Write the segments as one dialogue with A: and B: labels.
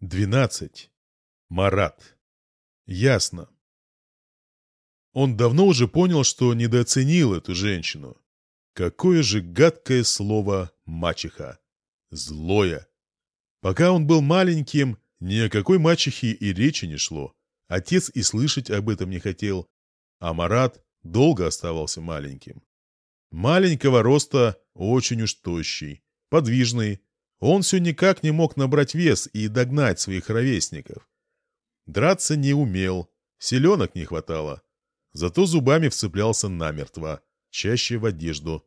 A: 12. Марат. Ясно. Он давно уже понял, что недооценил эту женщину. Какое же гадкое слово «мачеха». Злое. Пока он был маленьким, ни о какой мачехе и речи не шло. Отец и слышать об этом не хотел. А Марат долго оставался маленьким. Маленького роста, очень уж тощий, подвижный, он все никак не мог набрать вес и догнать своих ровесников. Драться не умел, селенок не хватало. Зато зубами вцеплялся намертво, чаще в одежду.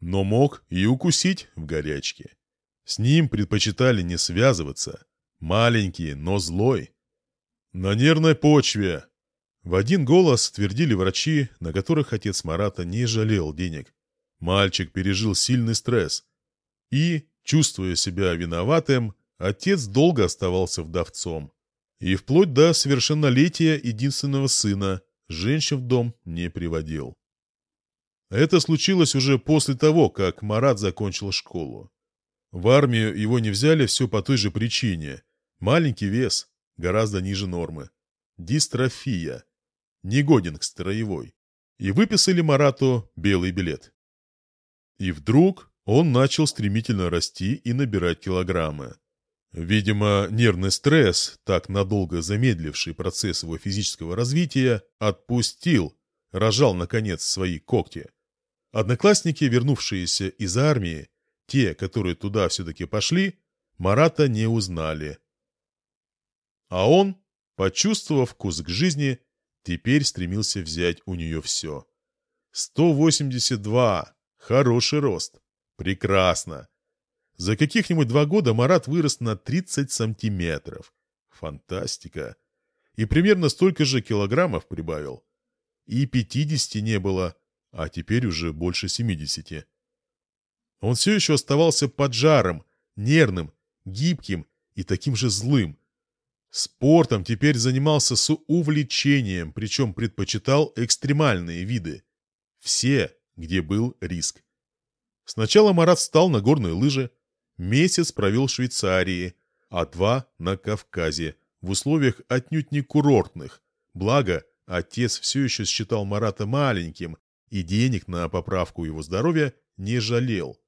A: Но мог и укусить в горячке. С ним предпочитали не связываться. Маленький, но злой. На нервной почве. В один голос твердили врачи, на которых отец Марата не жалел денег. Мальчик пережил сильный стресс. И Чувствуя себя виноватым, отец долго оставался вдовцом. И вплоть до совершеннолетия единственного сына женщин в дом не приводил. Это случилось уже после того, как Марат закончил школу. В армию его не взяли все по той же причине. Маленький вес, гораздо ниже нормы. Дистрофия. Негоден к строевой. И выписали Марату белый билет. И вдруг он начал стремительно расти и набирать килограммы. Видимо, нервный стресс, так надолго замедливший процесс его физического развития, отпустил, рожал, наконец, свои когти. Одноклассники, вернувшиеся из армии, те, которые туда все-таки пошли, Марата не узнали. А он, почувствовав вкус к жизни, теперь стремился взять у нее все. 182. Хороший рост. Прекрасно. За каких-нибудь два года Марат вырос на 30 сантиметров. Фантастика. И примерно столько же килограммов прибавил. И 50 не было, а теперь уже больше 70. Он все еще оставался поджаром, нервным, гибким и таким же злым. Спортом теперь занимался с увлечением, причем предпочитал экстремальные виды. Все, где был риск. Сначала Марат встал на горные лыжи, месяц провел в Швейцарии, а два — на Кавказе, в условиях отнюдь не курортных. Благо, отец все еще считал Марата маленьким и денег на поправку его здоровья не жалел.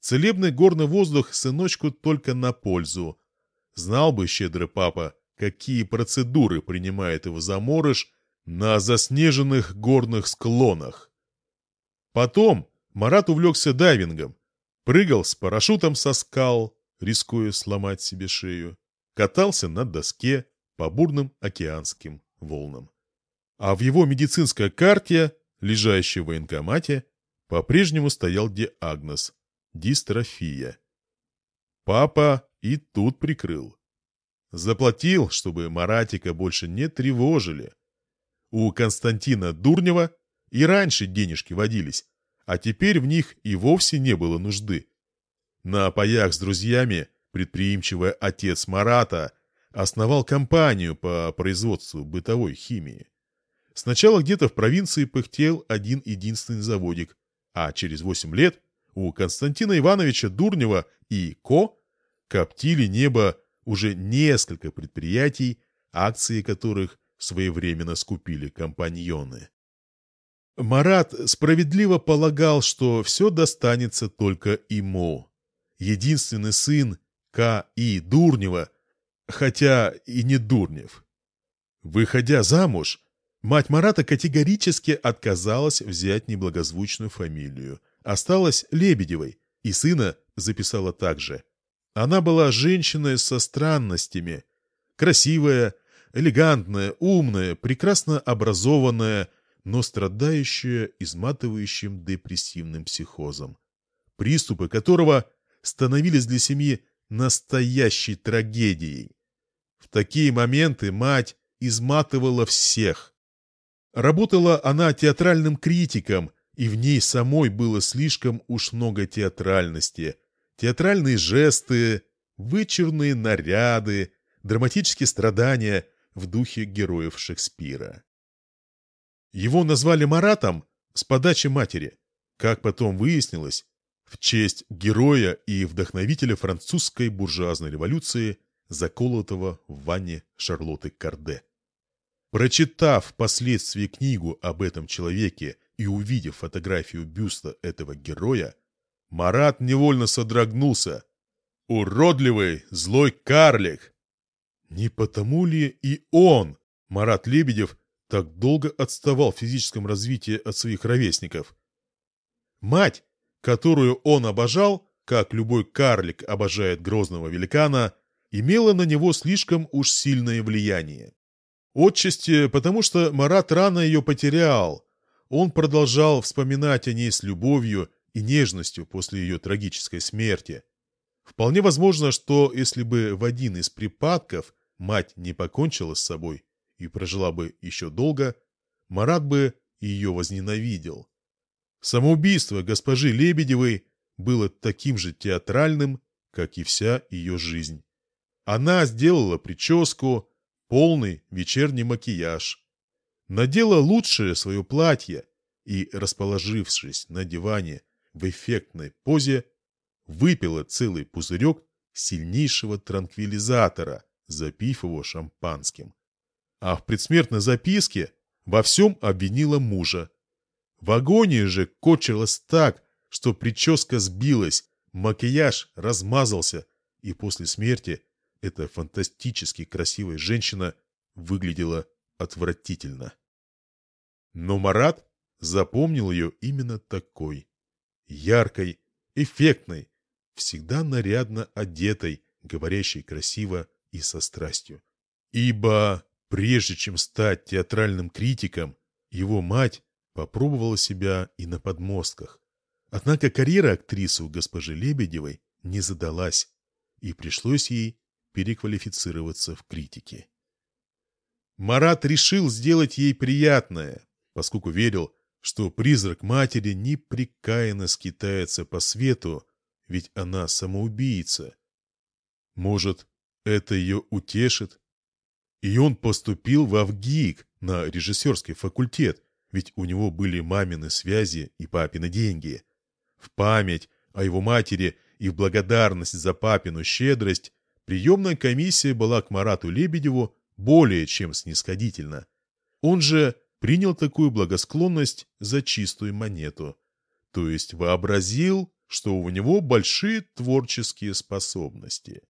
A: Целебный горный воздух сыночку только на пользу. Знал бы щедрый папа, какие процедуры принимает его заморыш на заснеженных горных склонах. Потом, Марат увлекся дайвингом. Прыгал с парашютом со скал, рискуя сломать себе шею. Катался на доске по бурным океанским волнам. А в его медицинской карте, лежащей в военкомате, по-прежнему стоял диагноз – дистрофия. Папа и тут прикрыл. Заплатил, чтобы Маратика больше не тревожили. У Константина Дурнева и раньше денежки водились, а теперь в них и вовсе не было нужды. На паях с друзьями предприимчивый отец Марата основал компанию по производству бытовой химии. Сначала где-то в провинции пыхтел один единственный заводик, а через восемь лет у Константина Ивановича Дурнева и Ко коптили небо уже несколько предприятий, акции которых своевременно скупили компаньоны. Марат справедливо полагал, что все достанется только ему. Единственный сын К. И. Дурнева, хотя и не Дурнев. Выходя замуж, мать Марата категорически отказалась взять неблагозвучную фамилию. Осталась Лебедевой, и сына записала также. Она была женщиной со странностями. Красивая, элегантная, умная, прекрасно образованная, но страдающая изматывающим депрессивным психозом, приступы которого становились для семьи настоящей трагедией. В такие моменты мать изматывала всех. Работала она театральным критиком, и в ней самой было слишком уж много театральности. Театральные жесты, вычурные наряды, драматические страдания в духе героев Шекспира. Его назвали Маратом с подачи матери, как потом выяснилось, в честь героя и вдохновителя французской буржуазной революции заколотого в ванне Шарлотты Карде. Прочитав впоследствии книгу об этом человеке и увидев фотографию бюста этого героя, Марат невольно содрогнулся. «Уродливый, злой карлик!» Не потому ли и он, Марат Лебедев, так долго отставал в физическом развитии от своих ровесников? Мать, которую он обожал, как любой карлик обожает грозного великана, имела на него слишком уж сильное влияние. Отчасти потому, что Марат рано ее потерял. Он продолжал вспоминать о ней с любовью и нежностью после ее трагической смерти. Вполне возможно, что если бы в один из припадков мать не покончила с собой и прожила бы еще долго, Марат бы ее возненавидел. Самоубийство госпожи Лебедевой было таким же театральным, как и вся ее жизнь. Она сделала прическу, полный вечерний макияж, надела лучшее свое платье и, расположившись на диване в эффектной позе, выпила целый пузырек сильнейшего транквилизатора, запив его шампанским. А в предсмертной записке во всем обвинила мужа. В агонии же кочилась так, что прическа сбилась, макияж размазался, и после смерти эта фантастически красивая женщина выглядела отвратительно. Но Марат запомнил ее именно такой. Яркой, эффектной, всегда нарядно одетой, говорящей красиво и со страстью. Ибо прежде чем стать театральным критиком, его мать попробовала себя и на подмостках, Однако карьера актрисы у госпожи Лебедевой не задалась, и пришлось ей переквалифицироваться в критике. Марат решил сделать ей приятное, поскольку верил, что призрак матери непрекаянно скитается по свету, ведь она самоубийца. Может, это ее утешит? И он поступил в Авгик на режиссерский факультет, ведь у него были мамины связи и папины деньги. В память о его матери и в благодарность за папину щедрость приемная комиссия была к Марату Лебедеву более чем снисходительна. Он же принял такую благосклонность за чистую монету, то есть вообразил, что у него большие творческие способности.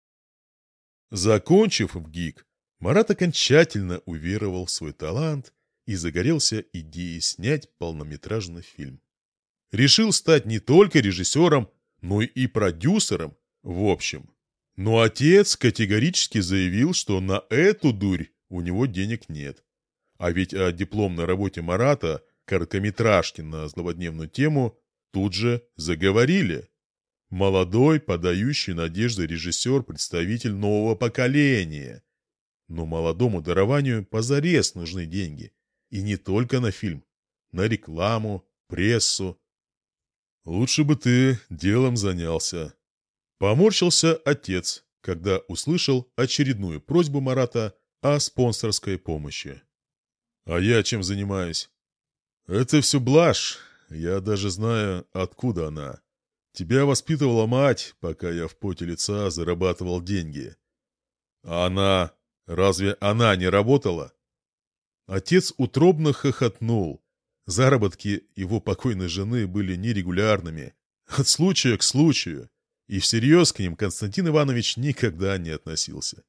A: Закончив в ГИК, Марат окончательно уверовал в свой талант и загорелся идеей снять полнометражный фильм решил стать не только режиссером, но и продюсером, в общем. Но отец категорически заявил, что на эту дурь у него денег нет. А ведь о дипломной работе Марата, короткометражки на злободневную тему, тут же заговорили. Молодой, подающий надежды режиссер, представитель нового поколения. Но молодому дарованию позарез нужны деньги. И не только на фильм, на рекламу, прессу, «Лучше бы ты делом занялся». Поморщился отец, когда услышал очередную просьбу Марата о спонсорской помощи. «А я чем занимаюсь?» «Это все блажь. Я даже знаю, откуда она. Тебя воспитывала мать, пока я в поте лица зарабатывал деньги. А она... Разве она не работала?» Отец утробно хохотнул, Заработки его покойной жены были нерегулярными, от случая к случаю, и всерьез к ним Константин Иванович никогда не относился.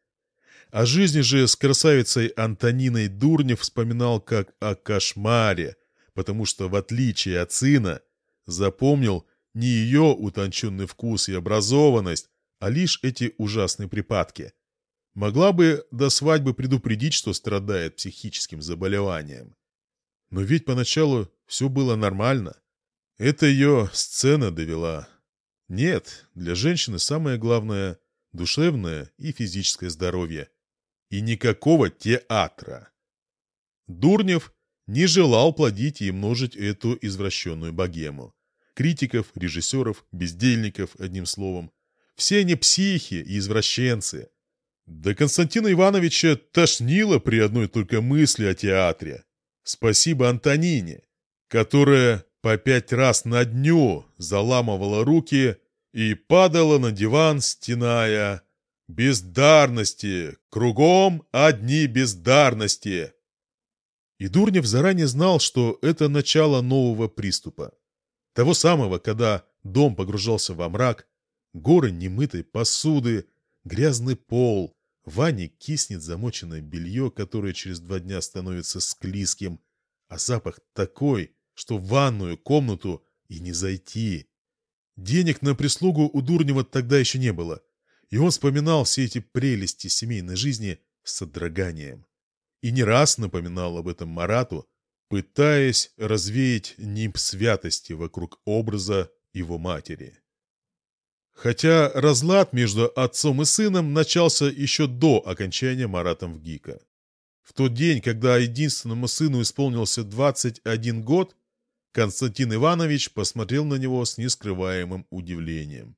A: О жизни же с красавицей Антониной Дурнев вспоминал как о кошмаре, потому что, в отличие от сына, запомнил не ее утонченный вкус и образованность, а лишь эти ужасные припадки. Могла бы до свадьбы предупредить, что страдает психическим заболеванием. Но ведь поначалу все было нормально. Это ее сцена довела. Нет, для женщины самое главное – душевное и физическое здоровье. И никакого театра. Дурнев не желал плодить и множить эту извращенную богему. Критиков, режиссеров, бездельников, одним словом. Все они психи и извращенцы. Да Константина Ивановича тошнило при одной только мысли о театре. Спасибо Антонине, которая по пять раз на дню заламывала руки и падала на диван, стеная Бездарности! Кругом одни бездарности!» И Дурнев заранее знал, что это начало нового приступа. Того самого, когда дом погружался во мрак, горы немытой посуды, грязный пол, в ванне киснет замоченное белье, которое через два дня становится склизким, а запах такой, что в ванную комнату и не зайти. Денег на прислугу у Дурнева тогда еще не было, и он вспоминал все эти прелести семейной жизни с содроганием. И не раз напоминал об этом Марату, пытаясь развеять нимб святости вокруг образа его матери. Хотя разлад между отцом и сыном начался еще до окончания Маратом в ГИКа. В тот день, когда единственному сыну исполнился 21 год, Константин Иванович посмотрел на него с нескрываемым удивлением.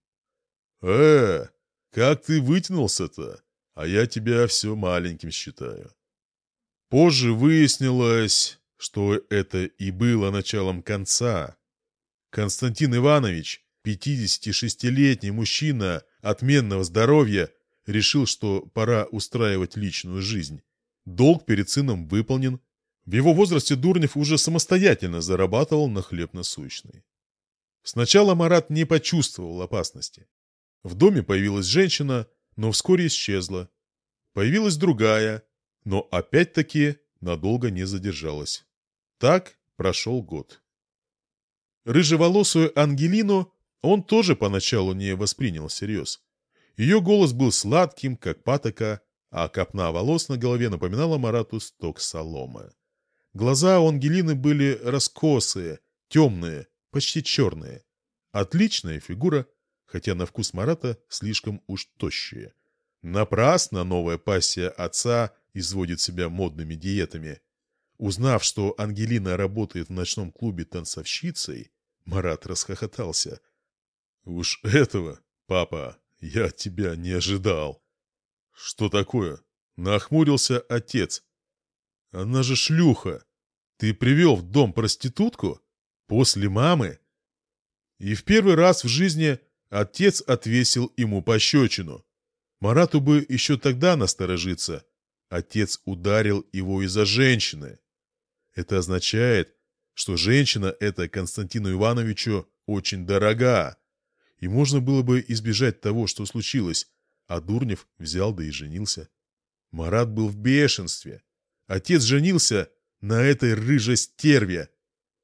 A: «Э, как ты вытянулся-то? А я тебя все маленьким считаю». Позже выяснилось, что это и было началом конца. Константин Иванович, 56-летний мужчина отменного здоровья, решил, что пора устраивать личную жизнь. Долг перед сыном выполнен. В его возрасте Дурнев уже самостоятельно зарабатывал на хлеб насущный. Сначала Марат не почувствовал опасности. В доме появилась женщина, но вскоре исчезла. Появилась другая, но опять-таки надолго не задержалась. Так прошел год. Рыжеволосую Ангелину он тоже поначалу не воспринял всерьез. Ее голос был сладким, как патока, а копна волос на голове напоминала Марату сток соломы. Глаза у Ангелины были раскосые, темные, почти черные. Отличная фигура, хотя на вкус Марата слишком уж тощая. Напрасно новая пассия отца изводит себя модными диетами. Узнав, что Ангелина работает в ночном клубе танцовщицей, Марат расхохотался. «Уж этого, папа, я тебя не ожидал». «Что такое?» — нахмурился отец. «Она же шлюха. Ты привел в дом проститутку? После мамы?» И в первый раз в жизни отец отвесил ему пощечину. Марату бы еще тогда насторожиться. Отец ударил его из-за женщины. Это означает, что женщина эта Константину Ивановичу очень дорога. И можно было бы избежать того, что случилось, а Дурнев взял да и женился. Марат был в бешенстве. Отец женился на этой рыжей стерве,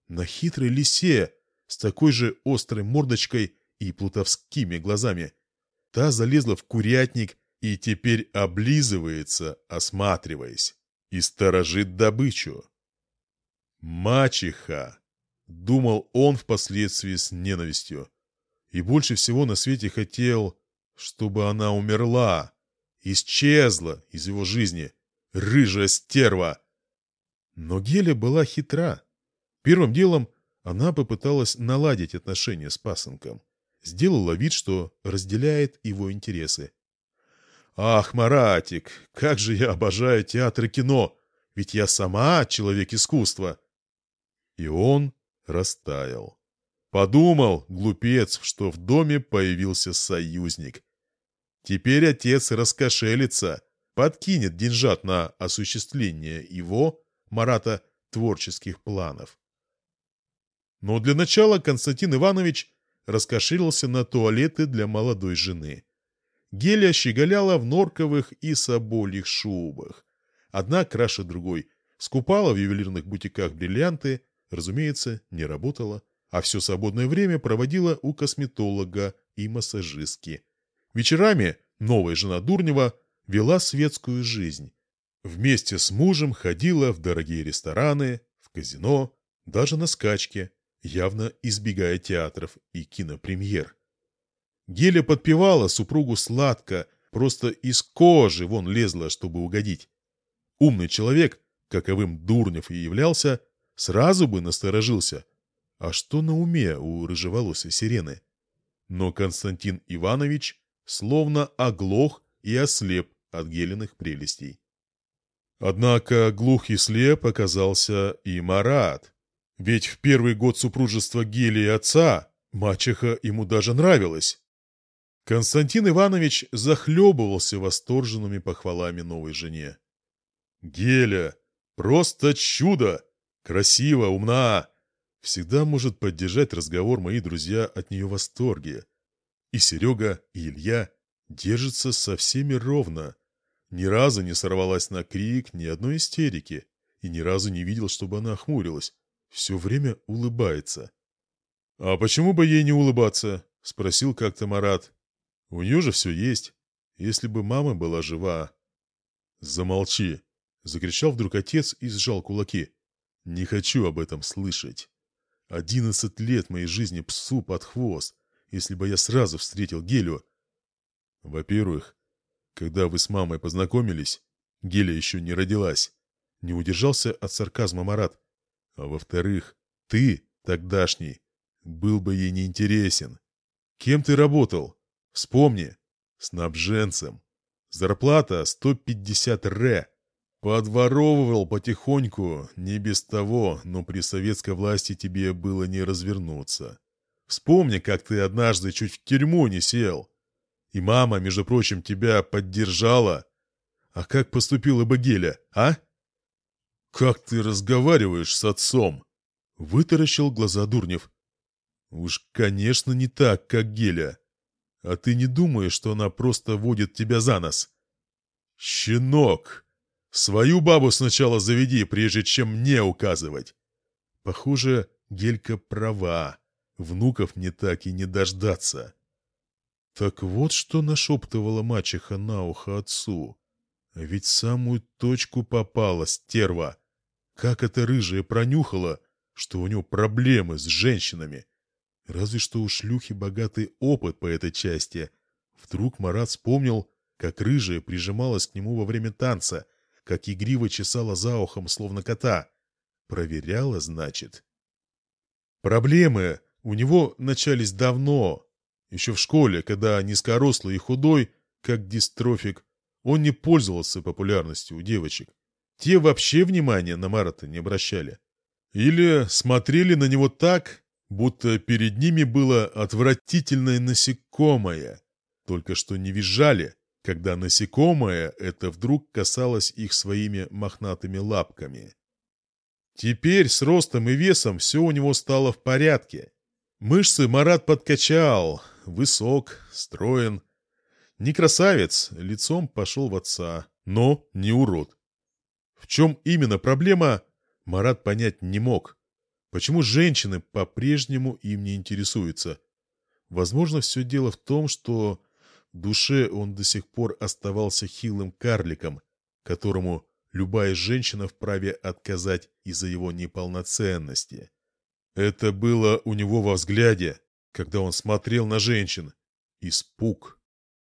A: на хитрой лисе с такой же острой мордочкой и плутовскими глазами. Та залезла в курятник и теперь облизывается, осматриваясь, и сторожит добычу. «Мачеха!» — думал он впоследствии с ненавистью. И больше всего на свете хотел, чтобы она умерла, исчезла из его жизни, рыжая стерва. Но Геля была хитра. Первым делом она попыталась наладить отношения с пасынком. Сделала вид, что разделяет его интересы. «Ах, Маратик, как же я обожаю театр и кино! Ведь я сама человек искусства!» И он растаял. Подумал, глупец, что в доме появился союзник. Теперь отец раскошелится, подкинет деньжат на осуществление его, Марата, творческих планов. Но для начала Константин Иванович раскошелился на туалеты для молодой жены. Геля щеголяла в норковых и собольих шубах. Одна краше другой. Скупала в ювелирных бутиках бриллианты, разумеется, не работала, а все свободное время проводила у косметолога и массажистки. Вечерами новая жена Дурнева вела светскую жизнь. Вместе с мужем ходила в дорогие рестораны, в казино, даже на скачки, явно избегая театров и кинопремьер. Геля подпевала супругу сладко, просто из кожи вон лезла, чтобы угодить. Умный человек, каковым Дурнев и являлся, сразу бы насторожился. А что на уме у рыжеволосой сирены? Но Константин Иванович словно оглох и ослеп от Гелиных прелестей. Однако глух и слеп оказался и Марат. Ведь в первый год супружества Гели отца мачеха ему даже нравилась. Константин Иванович захлебывался восторженными похвалами новой жене. «Геля! Просто чудо! Красиво, умна! Всегда может поддержать разговор мои друзья от нее в восторге. И Серега, и Илья держатся со всеми ровно. Ни разу не сорвалась на крик, ни одной истерики. И ни разу не видел, чтобы она охмурилась. Все время улыбается. «А почему бы ей не улыбаться?» — спросил как-то Марат. «У нее же все есть. Если бы мама была жива...» «Замолчи!» — закричал вдруг отец и сжал кулаки. «Не хочу об этом слышать. Одиннадцать лет моей жизни псу под хвост, если бы я сразу встретил Гелю. Во-первых, когда вы с мамой познакомились, Геля еще не родилась. Не удержался от сарказма Марат. А во-вторых, ты, тогдашний, был бы ей неинтересен. Кем ты работал? Вспомни. Снабженцем. Зарплата 150 ре. Подворовывал потихоньку, не без того, но при советской власти тебе было не развернуться. Вспомни, как ты однажды чуть в тюрьму не сел. И мама, между прочим, тебя поддержала. А как поступила бы Геля, а? Как ты разговариваешь с отцом? Вытаращил глаза Дурнев. Уж, конечно, не так, как Геля. А ты не думаешь, что она просто водит тебя за нос? Щенок! Свою бабу сначала заведи, прежде чем мне указывать. Похоже, Гелька права. Внуков мне так и не дождаться. Так вот что нашептывала мачеха на ухо отцу. Ведь самую точку попала стерва. Как эта рыжая пронюхала, что у него проблемы с женщинами. Разве что у шлюхи богатый опыт по этой части. Вдруг Марат вспомнил, как рыжая прижималась к нему во время танца, как игриво чесала за ухом, словно кота. Проверяла, значит. Проблемы у него начались давно, еще в школе, когда низкорослый и худой, как дистрофик, он не пользовался популярностью у девочек. Те вообще внимания на Марата не обращали. Или смотрели на него так, будто перед ними было отвратительное насекомое, только что не визжали, когда насекомое это вдруг касалось их своими мохнатыми лапками. Теперь с ростом и весом все у него стало в порядке. Мышцы Марат подкачал, высок, строен. Не красавец, лицом пошел в отца, но не урод. В чем именно проблема, Марат понять не мог. Почему женщины по-прежнему им не интересуются? Возможно, все дело в том, что душе он до сих пор оставался хилым карликом, которому любая женщина вправе отказать из-за его неполноценности. Это было у него во взгляде, когда он смотрел на женщин. Испуг.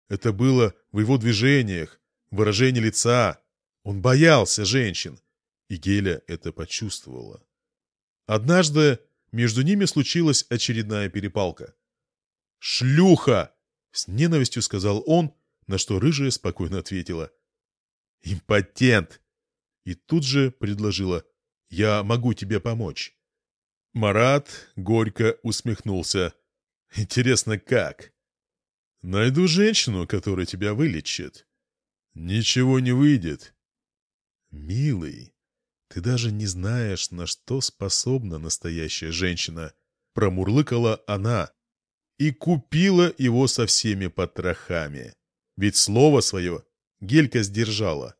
A: Это было в его движениях, выражении лица. Он боялся женщин. И Геля это почувствовала. Однажды между ними случилась очередная перепалка. «Шлюха!» — с ненавистью сказал он, на что рыжая спокойно ответила. «Импотент!» И тут же предложила «Я могу тебе помочь». Марат горько усмехнулся. Интересно, как? Найду женщину, которая тебя вылечит. Ничего не выйдет. Милый, ты даже не знаешь, на что способна настоящая женщина. Промурлыкала она и купила его со всеми потрохами. Ведь слово свое Гелька сдержала.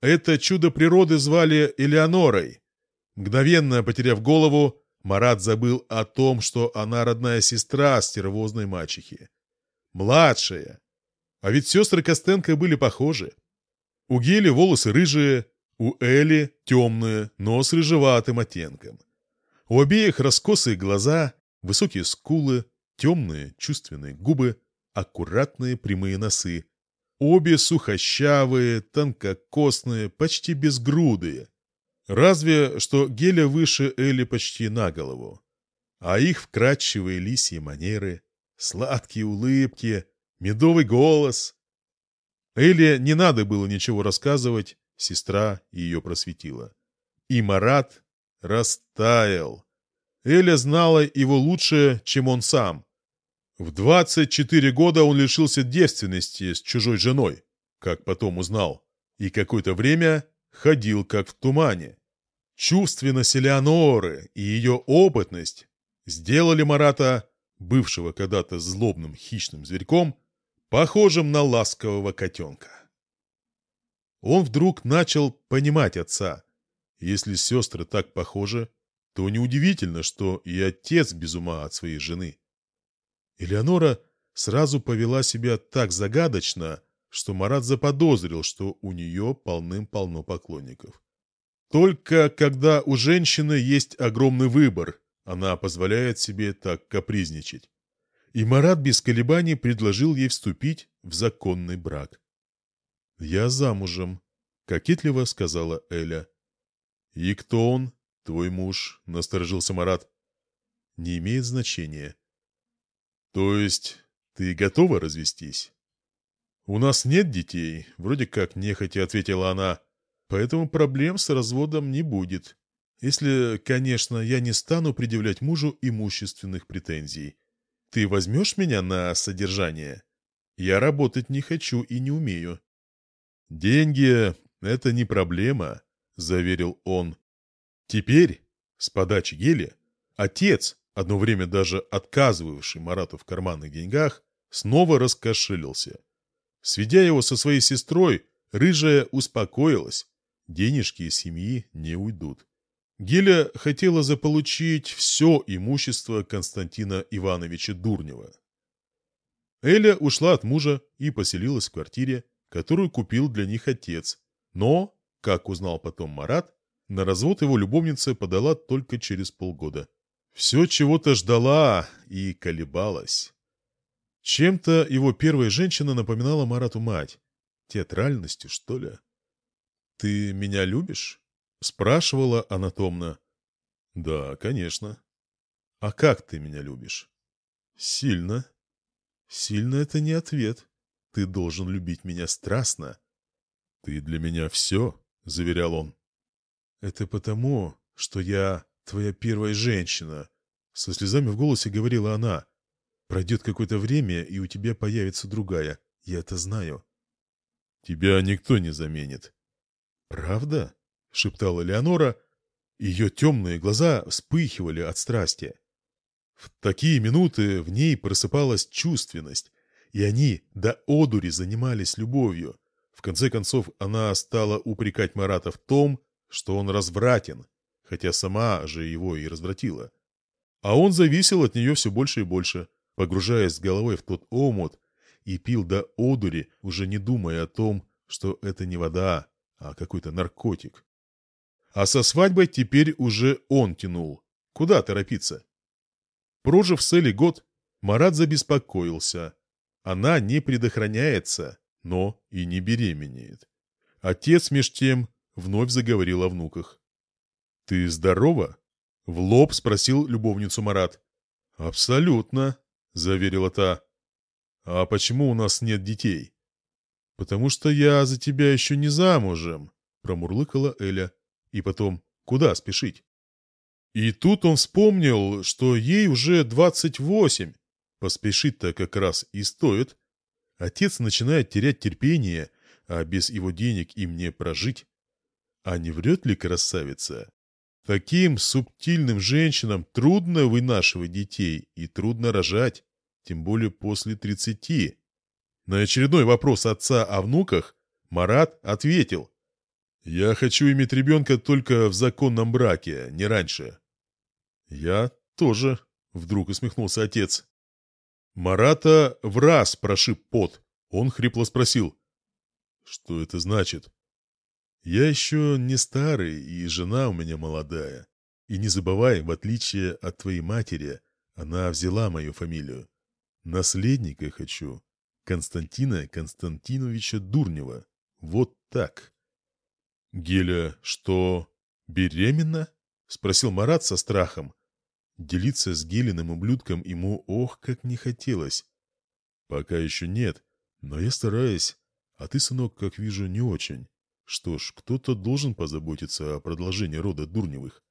A: Это чудо природы звали Элеонорой. Мгновенно потеряв голову, Марат забыл о том, что она родная сестра стервозной мачехи. Младшая. А ведь сестры Костенко были похожи. У Гели волосы рыжие, у Эли темные, но с рыжеватым оттенком. У обеих раскосые глаза, высокие скулы, темные чувственные губы, аккуратные прямые носы. Обе сухощавые, тонкокосные, почти безгрудые. Разве что Геля выше Эли почти на голову. А их вкрадчивые лисьи манеры, сладкие улыбки, медовый голос. Эле не надо было ничего рассказывать, сестра ее просветила. И Марат растаял. Эля знала его лучше, чем он сам. В 24 года он лишился девственности с чужой женой, как потом узнал, и какое-то время ходил как в тумане. Чувственность Элеоноры и ее опытность сделали Марата, бывшего когда-то злобным хищным зверьком, похожим на ласкового котенка. Он вдруг начал понимать отца. Если сестры так похожи, то неудивительно, что и отец без ума от своей жены. Элеонора сразу повела себя так загадочно, что Марат заподозрил, что у нее полным-полно поклонников. Только когда у женщины есть огромный выбор, она позволяет себе так капризничать. И Марат без колебаний предложил ей вступить в законный брак. «Я замужем», — кокетливо сказала Эля. «И кто он, твой муж?» — насторожился Марат. «Не имеет значения. «То есть ты готова развестись?» «У нас нет детей», — вроде как нехотя ответила она. «Поэтому проблем с разводом не будет. Если, конечно, я не стану предъявлять мужу имущественных претензий. Ты возьмешь меня на содержание? Я работать не хочу и не умею». «Деньги — это не проблема», — заверил он. «Теперь, с подачи Гели, отец одно время даже отказывавший Марату в карманных деньгах, снова раскошелился. Сведя его со своей сестрой, рыжая успокоилась. Денежки из семьи не уйдут. Геля хотела заполучить все имущество Константина Ивановича Дурнева. Эля ушла от мужа и поселилась в квартире, которую купил для них отец. Но, как узнал потом Марат, на развод его любовница подала только через полгода. Все чего-то ждала и колебалась. Чем-то его первая женщина напоминала Марату мать. Театральностью, что ли? «Ты меня любишь?» — спрашивала анатомно. «Да, конечно». «А как ты меня любишь?» «Сильно». «Сильно — это не ответ. Ты должен любить меня страстно». «Ты для меня все», — заверял он. «Это потому, что я твоя первая женщина!» Со слезами в голосе говорила она. «Пройдет какое-то время, и у тебя появится другая. Я это знаю». «Тебя никто не заменит». «Правда?» — шептала Леонора. Ее темные глаза вспыхивали от страсти. В такие минуты в ней просыпалась чувственность, и они до одури занимались любовью. В конце концов, она стала упрекать Марата в том, что он развратен, хотя сама же его и развратила. А он зависел от нее все больше и больше, погружаясь с головой в тот омут, и пил до одури, уже не думая о том, что это не вода, а какой-то наркотик. А со свадьбой теперь уже он тянул. Куда торопиться? Прожив с Элли год, Марат забеспокоился. Она не предохраняется, но и не беременеет. Отец меж тем вновь заговорил о внуках. «Ты здорова?» — в лоб спросил любовницу Марат. «Абсолютно», — заверила та. «А почему у нас нет детей?» «Потому что я за тебя еще не замужем», — промурлыкала Эля. И потом, куда спешить? И тут он вспомнил, что ей уже двадцать восемь. Поспешить-то как раз и стоит. Отец начинает терять терпение, а без его денег им не прожить. А не врет ли красавица? Таким субтильным женщинам трудно вынашивать детей и трудно рожать, тем более после тридцати. На очередной вопрос отца о внуках Марат ответил. «Я хочу иметь ребенка только в законном браке, не раньше». «Я тоже», — вдруг усмехнулся отец. Марата в раз прошиб пот. Он хрипло спросил. «Что это значит?» Я еще не старый, и жена у меня молодая. И не забывай, в отличие от твоей матери, она взяла мою фамилию. Наследника хочу. Константина Константиновича Дурнева. Вот так. Геля, что, беременна? Спросил Марат со страхом. Делиться с Гелиным ублюдком ему ох, как не хотелось. Пока еще нет, но я стараюсь. А ты, сынок, как вижу, не очень. Что ж, кто-то должен позаботиться о продолжении рода Дурневых.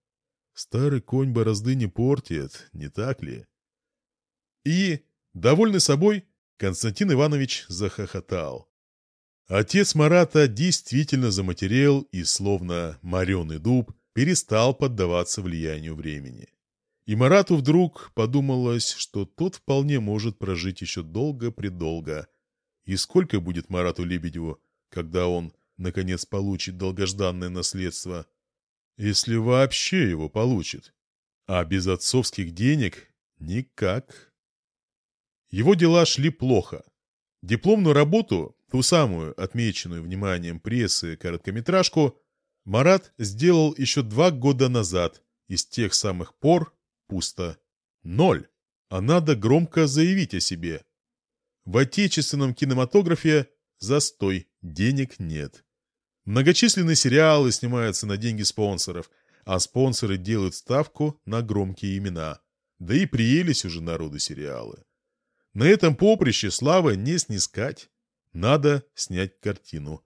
A: Старый конь борозды не портит, не так ли? И Довольный собой, Константин Иванович захохотал. Отец Марата действительно заматерел и, словно мореный дуб, перестал поддаваться влиянию времени. И Марату вдруг подумалось, что тот вполне может прожить еще долго-предолго. И сколько будет Марату Лебедеву, когда он, наконец, получит долгожданное наследство? Если вообще его получит. А без отцовских денег никак. Его дела шли плохо. Дипломную работу, ту самую, отмеченную вниманием прессы короткометражку, Марат сделал еще два года назад, и с тех самых пор пусто. Ноль. А надо громко заявить о себе. В отечественном кинематографе застой, денег нет. Многочисленные сериалы снимаются на деньги спонсоров, а спонсоры делают ставку на громкие имена. Да и приелись уже народу сериалы. На этом поприще слава не снискать. Надо снять картину.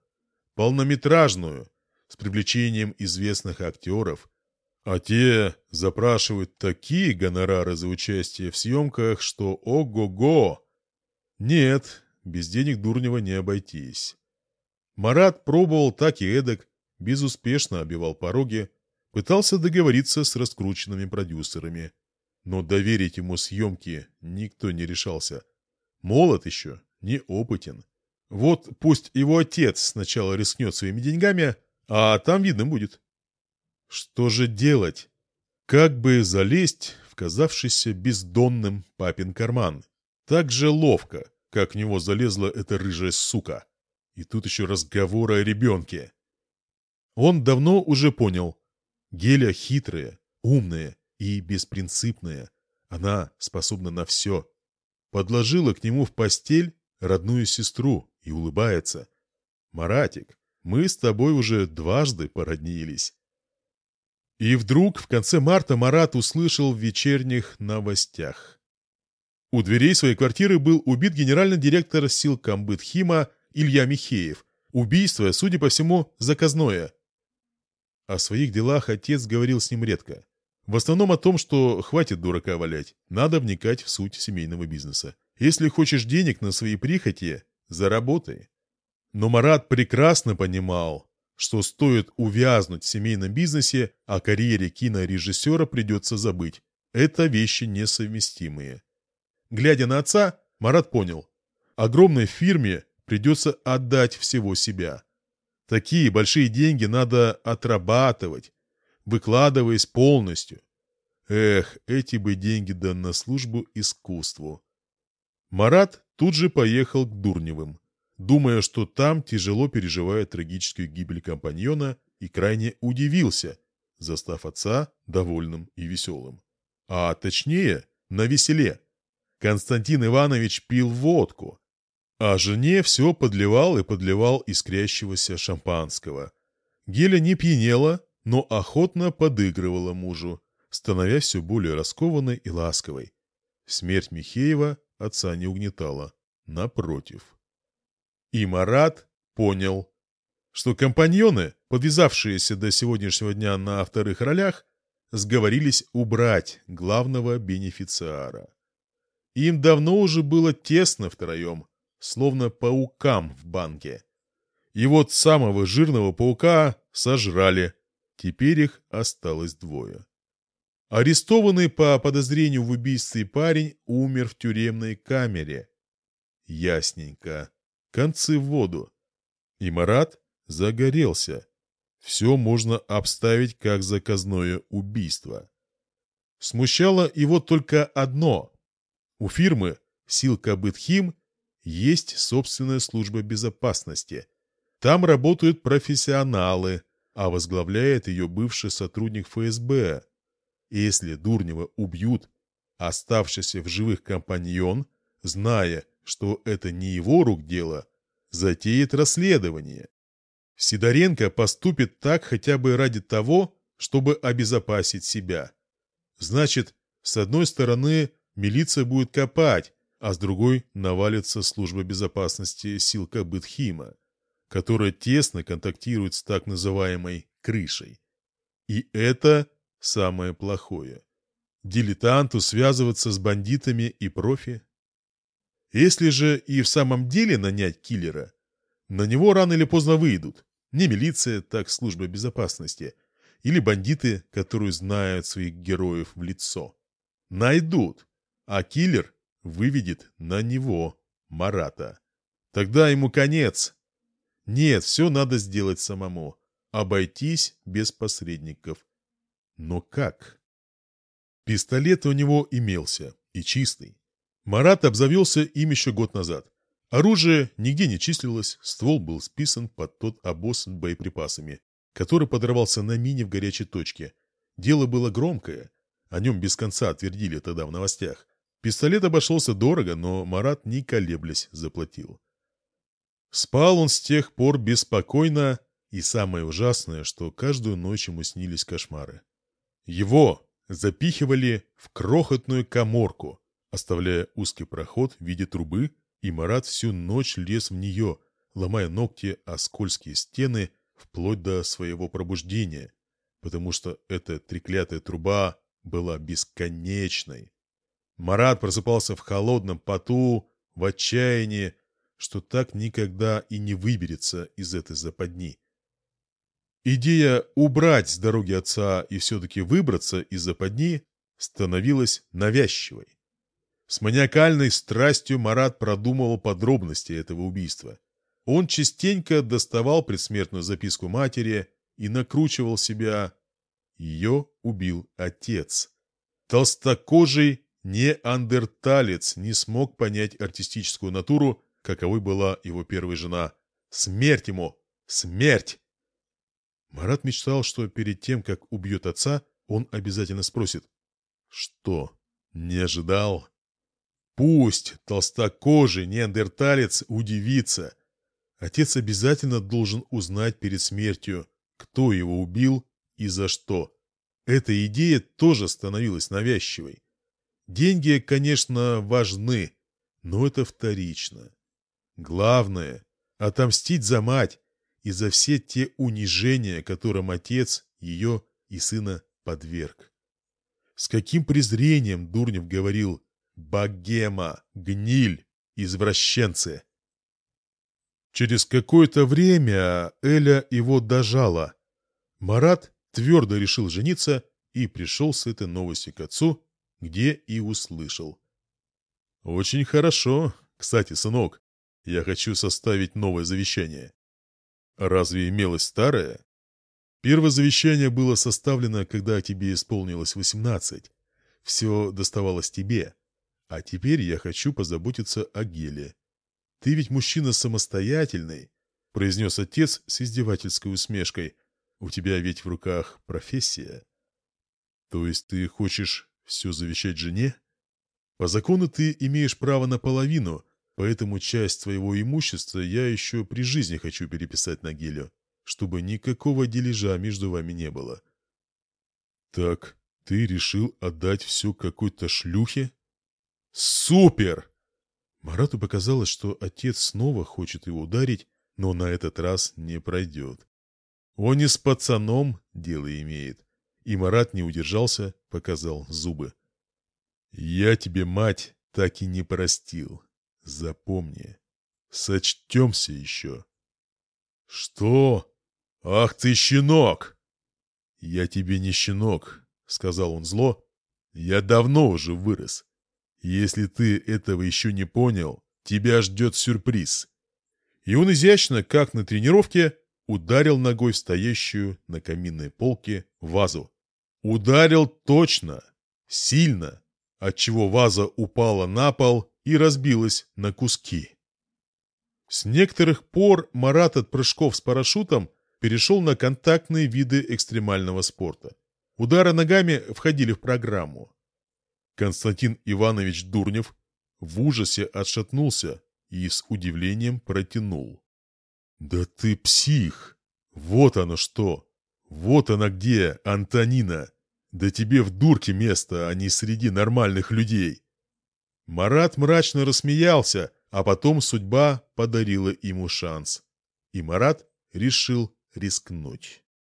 A: Полнометражную, с привлечением известных актеров. А те запрашивают такие гонорары за участие в съемках, что ого-го! Нет, без денег Дурнева не обойтись. Марат пробовал так и эдак, безуспешно обивал пороги, пытался договориться с раскрученными продюсерами. Но доверить ему съемки никто не решался. Молод еще, неопытен. Вот пусть его отец сначала рискнет своими деньгами, а там видно будет. Что же делать? Как бы залезть в казавшийся бездонным папин карман? Так же ловко, как в него залезла эта рыжая сука. И тут еще разговоры о ребенке. Он давно уже понял. Геля хитрая, умная и беспринципная. Она способна на все. Подложила к нему в постель родную сестру и улыбается. «Маратик, мы с тобой уже дважды породнились». И вдруг в конце марта Марат услышал в вечерних новостях. У дверей своей квартиры был убит генеральный директор сил Камбыт-Хима Илья Михеев. Убийство, судя по всему, заказное. О своих делах отец говорил с ним редко. В основном о том, что хватит дурака валять, надо вникать в суть семейного бизнеса. Если хочешь денег на свои прихоти, заработай. Но Марат прекрасно понимал, что стоит увязнуть в семейном бизнесе, о карьере кинорежиссера придется забыть. Это вещи несовместимые. Глядя на отца, Марат понял. Огромной фирме придется отдать всего себя. Такие большие деньги надо отрабатывать, выкладываясь полностью. Эх, эти бы деньги да на службу искусству. Марат тут же поехал к Дурневым, думая, что там тяжело переживает трагическую гибель компаньона, и крайне удивился, застав отца довольным и веселым. А точнее, на веселе. Константин Иванович пил водку, а жене все подливал и подливал искрящегося шампанского. Геля не пьянела, но охотно подыгрывала мужу, становясь все более раскованной и ласковой. Смерть Михеева отца не угнетала, напротив. И Марат понял, что компаньоны, подвязавшиеся до сегодняшнего дня на вторых ролях, сговорились убрать главного бенефициара. Им давно уже было тесно втроем, словно паукам в банке. И вот самого жирного паука сожрали. Теперь их осталось двое. Арестованный по подозрению в убийстве парень умер в тюремной камере. Ясненько. Концы в воду. И Марат загорелся. Все можно обставить как заказное убийство. Смущало его только одно. У фирмы «Силка Бытхим» есть собственная служба безопасности. Там работают профессионалы, а возглавляет ее бывший сотрудник ФСБ. Если Дурнева убьют, оставшийся в живых компаньон, зная, что это не его рук дело, затеет расследование. Сидоренко поступит так хотя бы ради того, чтобы обезопасить себя. Значит, с одной стороны, милиция будет копать, а с другой навалится служба безопасности сил Кабытхима, которая тесно контактирует с так называемой «крышей». И это самое плохое. Дилетанту связываться с бандитами и профи? Если же и в самом деле нанять киллера, на него рано или поздно выйдут. Не милиция, так служба безопасности. Или бандиты, которые знают своих героев в лицо. Найдут, а киллер выведет на него Марата. Тогда ему конец. Нет, все надо сделать самому. Обойтись без посредников. Но как? Пистолет у него имелся, и чистый. Марат обзавелся им еще год назад. Оружие нигде не числилось, ствол был списан под тот обоз с боеприпасами, который подорвался на мине в горячей точке. Дело было громкое, о нем без конца отвердили тогда в новостях. Пистолет обошелся дорого, но Марат, не колеблясь, заплатил. Спал он с тех пор беспокойно, и самое ужасное, что каждую ночь ему снились кошмары. Его запихивали в крохотную коморку, оставляя узкий проход в виде трубы, и Марат всю ночь лез в нее, ломая ногти о скользкие стены вплоть до своего пробуждения, потому что эта треклятая труба была бесконечной. Марат просыпался в холодном поту, в отчаянии, что так никогда и не выберется из этой западни. Идея убрать с дороги отца и все-таки выбраться из западни становилась навязчивой. С маниакальной страстью Марат продумывал подробности этого убийства. Он частенько доставал предсмертную записку матери и накручивал себя. Ее убил отец. Толстокожий неандерталец не смог понять артистическую натуру, каковой была его первая жена. Смерть ему! Смерть! Марат мечтал, что перед тем, как убьет отца, он обязательно спросит. Что, не ожидал? Пусть толстокожий неандерталец удивится. Отец обязательно должен узнать перед смертью, кто его убил и за что. Эта идея тоже становилась навязчивой. Деньги, конечно, важны, но это вторично. Главное – отомстить за мать и за все те унижения, которым отец ее и сына подверг. С каким презрением Дурнев говорил Богема, гниль, извращенцы. Через какое-то время Эля его дожала. Марат твердо решил жениться и пришел с этой новостью к отцу, где и услышал. «Очень хорошо. Кстати, сынок, я хочу составить новое завещание». «Разве имелось старое?» «Первое завещание было составлено, когда тебе исполнилось восемнадцать. Все доставалось тебе. А теперь я хочу позаботиться о Геле. Ты ведь мужчина самостоятельный, произнес отец с издевательской усмешкой. У тебя ведь в руках профессия. То есть ты хочешь все завещать жене? По закону ты имеешь право на половину, поэтому часть твоего имущества я еще при жизни хочу переписать на Гелю, чтобы никакого дележа между вами не было. Так, ты решил отдать все какой-то шлюхе? Супер! Марату показалось, что отец снова хочет его ударить, но на этот раз не пройдет. Он и с пацаном дело имеет. И Марат не удержался, показал зубы. «Я тебе, мать, так и не простил. Запомни. Сочтемся еще». «Что? Ах ты, щенок!» «Я тебе не щенок», — сказал он зло. «Я давно уже вырос. Если ты этого еще не понял, тебя ждет сюрприз. И он изящно, как на тренировке, ударил ногой стоящую на каминной полке вазу. Ударил точно, сильно, отчего ваза упала на пол и разбилась на куски. С некоторых пор Марат от прыжков с парашютом перешел на контактные виды экстремального спорта. Удары ногами входили в программу. Константин Иванович Дурнев в ужасе отшатнулся и с удивлением протянул. «Да ты псих! Вот оно что! Вот она где, Антонина! Да тебе в дурке место, а не среди нормальных людей!» Марат мрачно рассмеялся, а потом судьба подарила ему шанс. И Марат решил рискнуть.